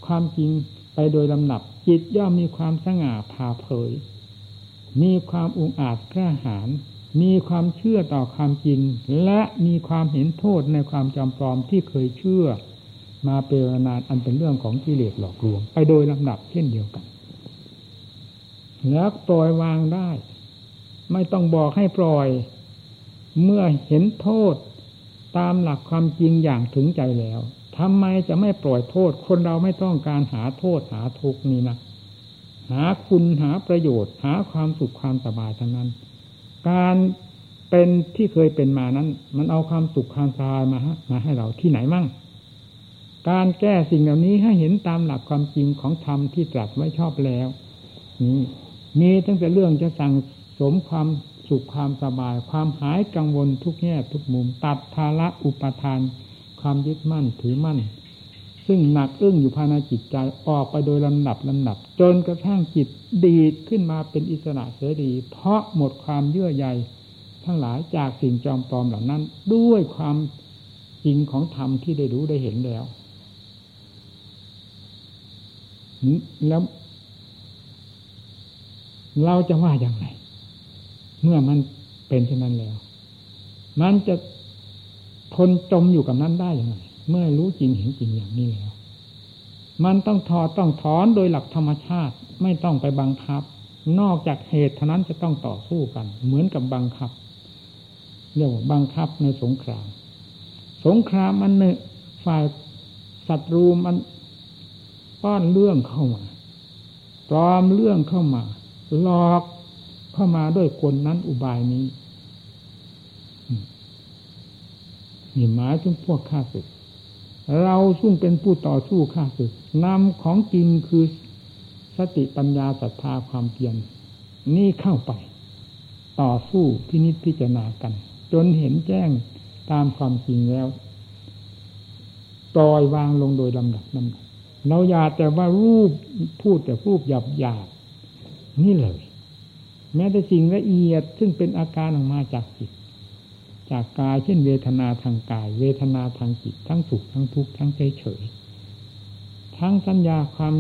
ความจริงไปโดยลำดับจิตย่อมมีความสง่าผ่าเผย มีความอุงอาจกล้าหาญมีความเชื่อต่อความจริง และมีความเห็นโทษในความจำปลอมที่เคยเชื่อ มาเป็นนานอันเป็นเรื่องของกิเลสหลอกลวง ไปโดยลำดับเช่นเดียวกัน แล้วปล่อยวางได้ ไม่ต้องบอกให้ปล่อย เมื่อเห็นโทษตามหลักความจริงอย่างถึงใจแล้วทำไมจะไม่ปล่อยโทษ คนเราไม่ต้องการหาโทษหาทุกนี้นะหาคุณหาประโยชน์ หาความสุขความสบายทั้งนั้น การเป็นที่เคยเป็นมานั้น มันเอาความสุขความสบายมามาให้เราที่ไหนมั่ง การแก้สิ่งเหล่านี้ให้เห็นตามหลักความจริงของธรรมที่ตรัสไว้ชอบแล้วนี่มีตั้งแต่เรื่องจะสั่งสมความสุขความสบาย ความหายกังวลทุกแง่ทุกมุม ตัดภาระอุปทาน ความยึดมั่นถือมั่น ซึ่งหนักอึ้งอยู่ภายในจิตใจออกไปโดยลำดับลำดับ จนกระทั่งจิตดีดขึ้นมาเป็นอิสระเสรี เพราะหมดความเยื่อใยทั้งหลายจากสิ่งจอมปลอมเหล่านั้น ด้วยความจริงของธรรมที่ได้รู้ได้เห็นแล้ว แล้ว เราจะว่าอย่างไร เมื่อมันเป็นเช่นนั้นแล้ว มันจะทนจมอยู่กับนั้นได้อย่างไรเมื่อรู้จริงเห็นจริงอย่างนี้แล้ว มันต้องถอดต้องถอนโดยหลักธรรมชาติไม่ต้องไปบังคับ นอกจากเหตุเท่านั้นจะต้องต่อสู้กัน เหมือนกับบังคับเรียกว่าบังคับในสงคราม สงครามมันเนึ่ฝ่ายศัตรูมัน ป้อนเรื่องเข้ามาปลอมเรื่องเข้ามา หลอกเข้ามาด้วยคนนั้นอุบายนี้นี่หมายถึงพวกข้าศึก เราซึ่งเป็นผู้ต่อสู้ข้าศึกนำของจริงคือสติปัญญาศรัทธาความเพียรนี่เข้าไป ต่อสู้พินิจพิจารณากัน จนเห็นแจ้งตามความจริงแล้วปล่อยวางลงโดยลำดับลำดับ เราอย่าแต่ว่ารูปพูดแต่รูปหยาบหยาบนี่เลย แม้แต่สิ่งละเอียดซึ่งเป็นอาการออกมาจากจิต จากกายเช่นเวทนาทางกาย เวทนาทางจิต ทั้งสุขทั้งทุกข์ทั้งเฉยเฉยทั้งสัญญาความ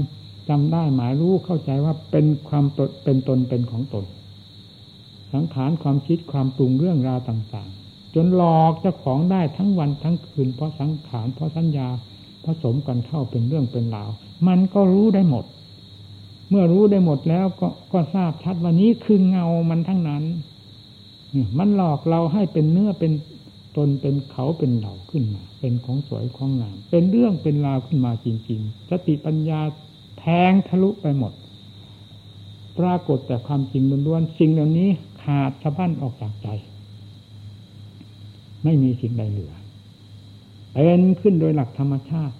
จำได้หมายรู้เข้าใจว่าเป็นความตนเป็นตนเป็นของตน สังขารความคิดความปรุงเรื่องราวต่าง ๆ จนหลอกเจ้าของได้ทั้งวันทั้งคืนเพราะสังขารเพราะสัญญา ผสมกันเข้าเป็นเรื่องเป็นราว มันก็รู้ได้หมด เมื่อรู้ได้หมดแล้วก็ก็ทราบชัดว่านี้คือเงามันทั้งนั้น มันหลอกเราให้เป็นเนื้อเป็นตนเป็นเขาเป็นเหล่าขึ้นมา เป็นของสวยของงาม เป็นเรื่องเป็นราวขึ้นมาจริง ๆ สติปัญญาแทงทะลุไปหมด ปรากฏแต่ความจริงล้วนๆสิ่งเหล่านี้ขาดสะบั้นออกจากใจ ไม่มีสิ่งใดเหลือ เป็นขึ้นโดยหลักธรรมชาติ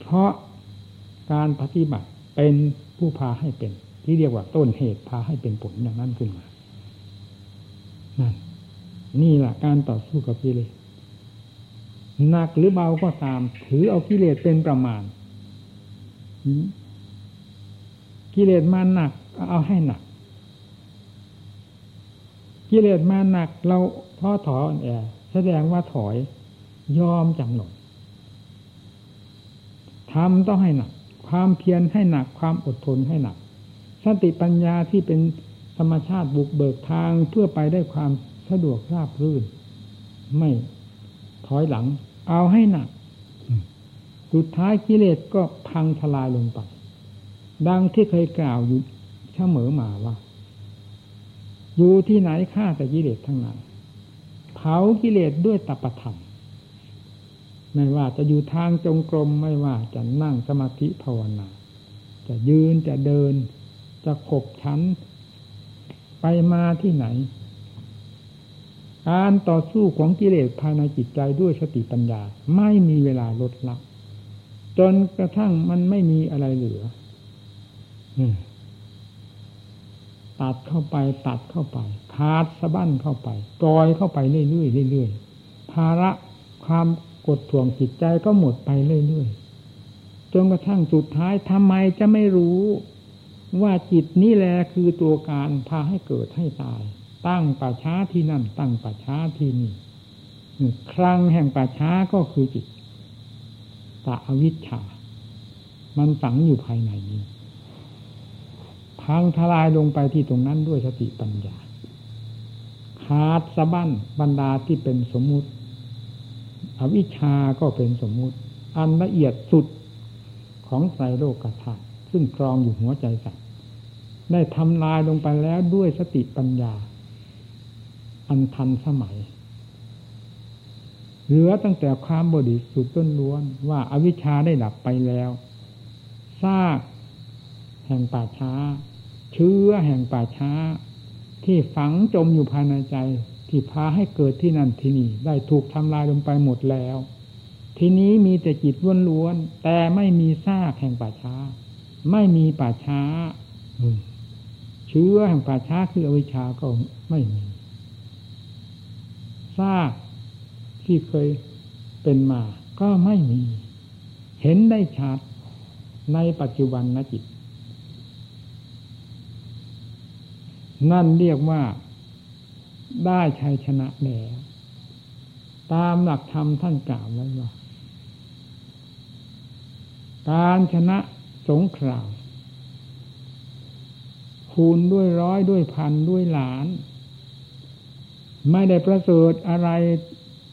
เพราะการปฏิบัติเป็นผู้พาให้เป็น ที่เรียกว่าต้นเหตุพาให้เป็นผลอย่างนั้นขึ้นมานั่นนี่แหละการต่อสู้กับกิเลสหนักหรือเบาก็ตาม ถือเอากิเลสเป็นประมาณ กิเลสมาหนักเอาให้หนัก กิเลสมาหนักเราท้อถอยอ่อนแอแสดงว่าถอย ยอมจำหนดทำต้องให้หนัก ความเพียรให้หนัก ความอดทนให้หนัก สติปัญญาที่เป็นธรรมชาติบุกเบิกทางเพื่อไปได้ความสะดวกราบรื่น ไม่ถอยหลัง เอาให้หนัก สุดท้ายกิเลสก็พังทลายลงไป ดังที่เคยกล่าวอยู่เสมอมาว่า อยู่ที่ไหนฆ่าแต่กิเลสทั้งนั้น เผากิเลสด้วยตปธรรม ไม่ว่าจะอยู่ทางจงกรมไม่ว่าจะนั่งสมาธิภาวนา จะยืนจะเดิน จะขบชัน ไปมาที่ไหน การต่อสู้ของกิเลสภายในจิตใจด้วยสติปัญญา ไม่มีเวลาลดละจนกระทั่งมันไม่มีอะไรเหลือตัดเข้าไปตัดเข้าไปคาดสะบั้นเข้าไปปล่อยเข้าไปเรื่อยๆเรื่อยๆภาระความ กดท่วงจิตใจก็หมดไปเรื่อยๆจนกระทั่งสุดท้ายทำไมจะไม่รู้ว่าจิตนี่แหละคือตัวการพาให้เกิดให้ตาย ตั้งป่าช้าที่นั่น ตั้งป่าช้าที่นี่ครั้งแห่งป่าช้าก็คือจิตตาอวิชชา มันฝังอยู่ภายในนี้พังทลายลงไปที่ตรงนั้นด้วยสติปัญญาขาดสะบั้นบรรดาที่เป็นสมมุติ อวิชาก็เป็นสมมุติ อันละเอียดสุดของไตรโลกธาตุซึ่งกรองอยู่หัวใจสัตว์ได้ทำลายลงไปแล้วด้วยสติปัญญา อันทันสมัย เหลือตั้งแต่ความบริสุทธิ์ต้นล้วนว่าอาวิชชาได้ดับไปแล้วซากแห่งป่าช้า เชื้อแห่งป่าช้า ที่ฝังจมอยู่ภายในใจ ที่พาให้เกิดที่นั่นที่นี่ได้ถูกทำลายลงไปหมดแล้ว ทีนี้มีแต่จิตล้วนๆแต่ไม่มีซากแห่งป่าช้า ไม่มีป่าช้าเชื้อแห่งป่าช้าคืออวิชชาก็ไม่มีซากที่เคยเป็นมา ก็ไม่มี เห็นได้ชัดในปัจจุบันนจิต นั่นเรียกว่า ได้ชัยชนะแล้วตามหลักธรรมท่านกล่าวไว้ว่าการชนะสงครามคูณด้วยร้อยด้วยพันด้วยหลาน ไม่ได้ประเสริฐอะไร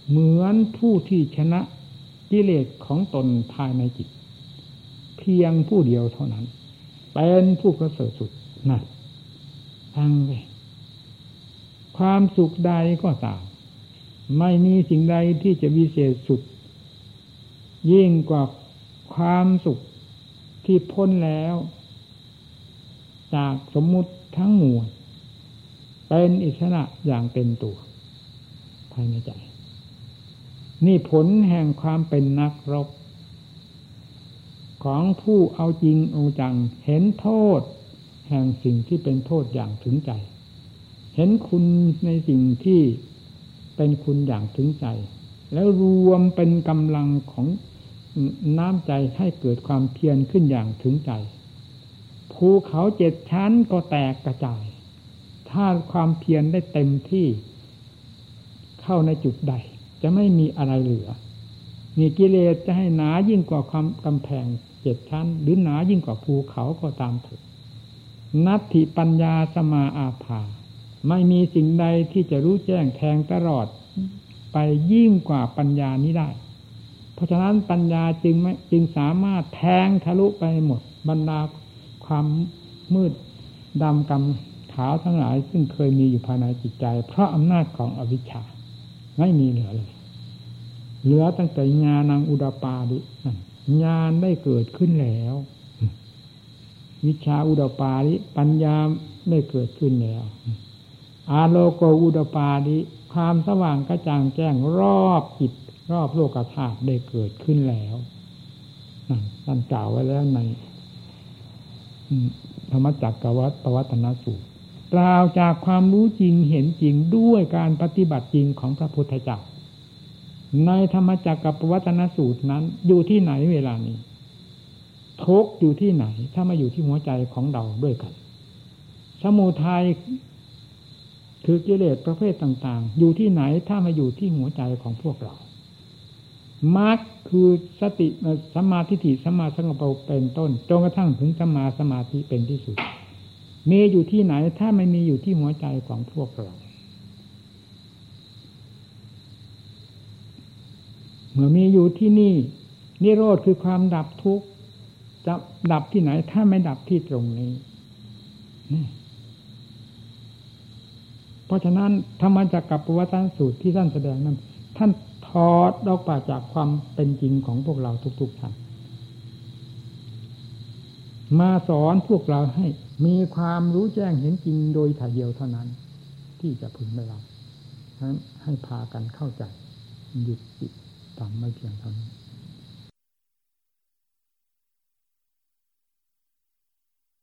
เหมือนผู้ที่ชนะกิเลสของตนภายในจิต เพียงผู้เดียวเท่านั้น เป็นผู้ประเสริฐสุดนั่นฟังไป ความสุขใดก็ตาม ไม่มีสิ่งใดที่จะวิเศษสุด ยิ่งกว่าความสุขที่พ้นแล้ว จากสมมุติทั้งมวลเป็นอิสระอย่างเต็มตัว ภายในใจ นี่ผลแห่งความเป็นนักรบ ของผู้เอาจริงเอาจังเห็นโทษ แห่งสิ่งที่เป็นโทษอย่างถึงใจ เห็นคุณในสิ่งที่เป็นคุณอย่างถึงใจ แล้วรวมเป็นกำลังของน้ำใจให้เกิดความเพียรขึ้นอย่างถึงใจภูเขาเจ็ดชั้นก็แตกกระจาย ถ้าความเพียรได้เต็มที่เข้าในจุดใด จะไม่มีอะไรเหลือ มีกิเลสจะให้หนายิ่งกว่าความกำแพงเจ็ดชั้น หรือหนายิ่งกว่าภูเขาก็ตามเถิดนัตถิปัญญาสมาอาภา ไม่มีสิ่งใดที่จะรู้แจ้งแทงตลอดไปยิ่งกว่าปัญญานี้ได้ เพราะฉะนั้นปัญญาจึงไม่จึงสามารถแทงทะลุไปหมดบรรดาความมืดดำกำขาวทั้งหลาย ซึ่งเคยมีอยู่ภายในจิตใจ เพราะอำนาจของอวิชชาไม่มีเหลือเลย เหลือตั้งแต่ญาณังอุดาปาดิญาณได้เกิดขึ้นแล้ว วิชาอุดปาริปัญญาไม่เกิดขึ้นแล้ว อาโลโกอุดปาริความสว่างกระจ่างแจ้งรอบจิตรอบโลกธาตุได้เกิดขึ้นแล้วนั่นกล่าวไว้แล้วในธรรมจักรกวัตปวัตนสูตรกล่าวจากความรู้จริงเห็นจริงด้วยการปฏิบัติจริงของพระพุทธเจ้าในธรรมจักรกับปวัตนสูตรนั้น อยู่ที่ไหนเวลานี้ทุกอยู่ที่ไหน ถ้ามาอยู่ที่หัวใจของเราด้วยกัน สมุทัย คือกิเลสประเภทต่างๆ อยู่ที่ไหนถ้ามาอยู่ที่หัวใจของพวกเรามรรคคือสติสมาธิฐิสมาสังกปรเป็นต้นจนกระทั่งถึงสมาสมาธิเป็นที่สุด มีอยู่ที่ไหนถ้าไม่มีอยู่ที่หัวใจของพวกเรา เมื่อมีอยู่ที่นี่นิโรธคือความดับทุกข์จะดับที่ไหนถ้าไม่ดับที่ตรงนี้ เพราะฉะนั้นธรรมจักกับปวัตนสูตรที่ท่านแสดงนั้น ท่านถอดออกไปจากความเป็นจริงของพวกเราทุกๆท่านมาสอนพวกเราให้มีความรู้แจ้งเห็นจริงโดยถ่ายเดียวเท่านั้น ที่จะพึงได้รับนั้นให้พากันเข้าใจหยุดจิตตามไม่เพียงเท่านี้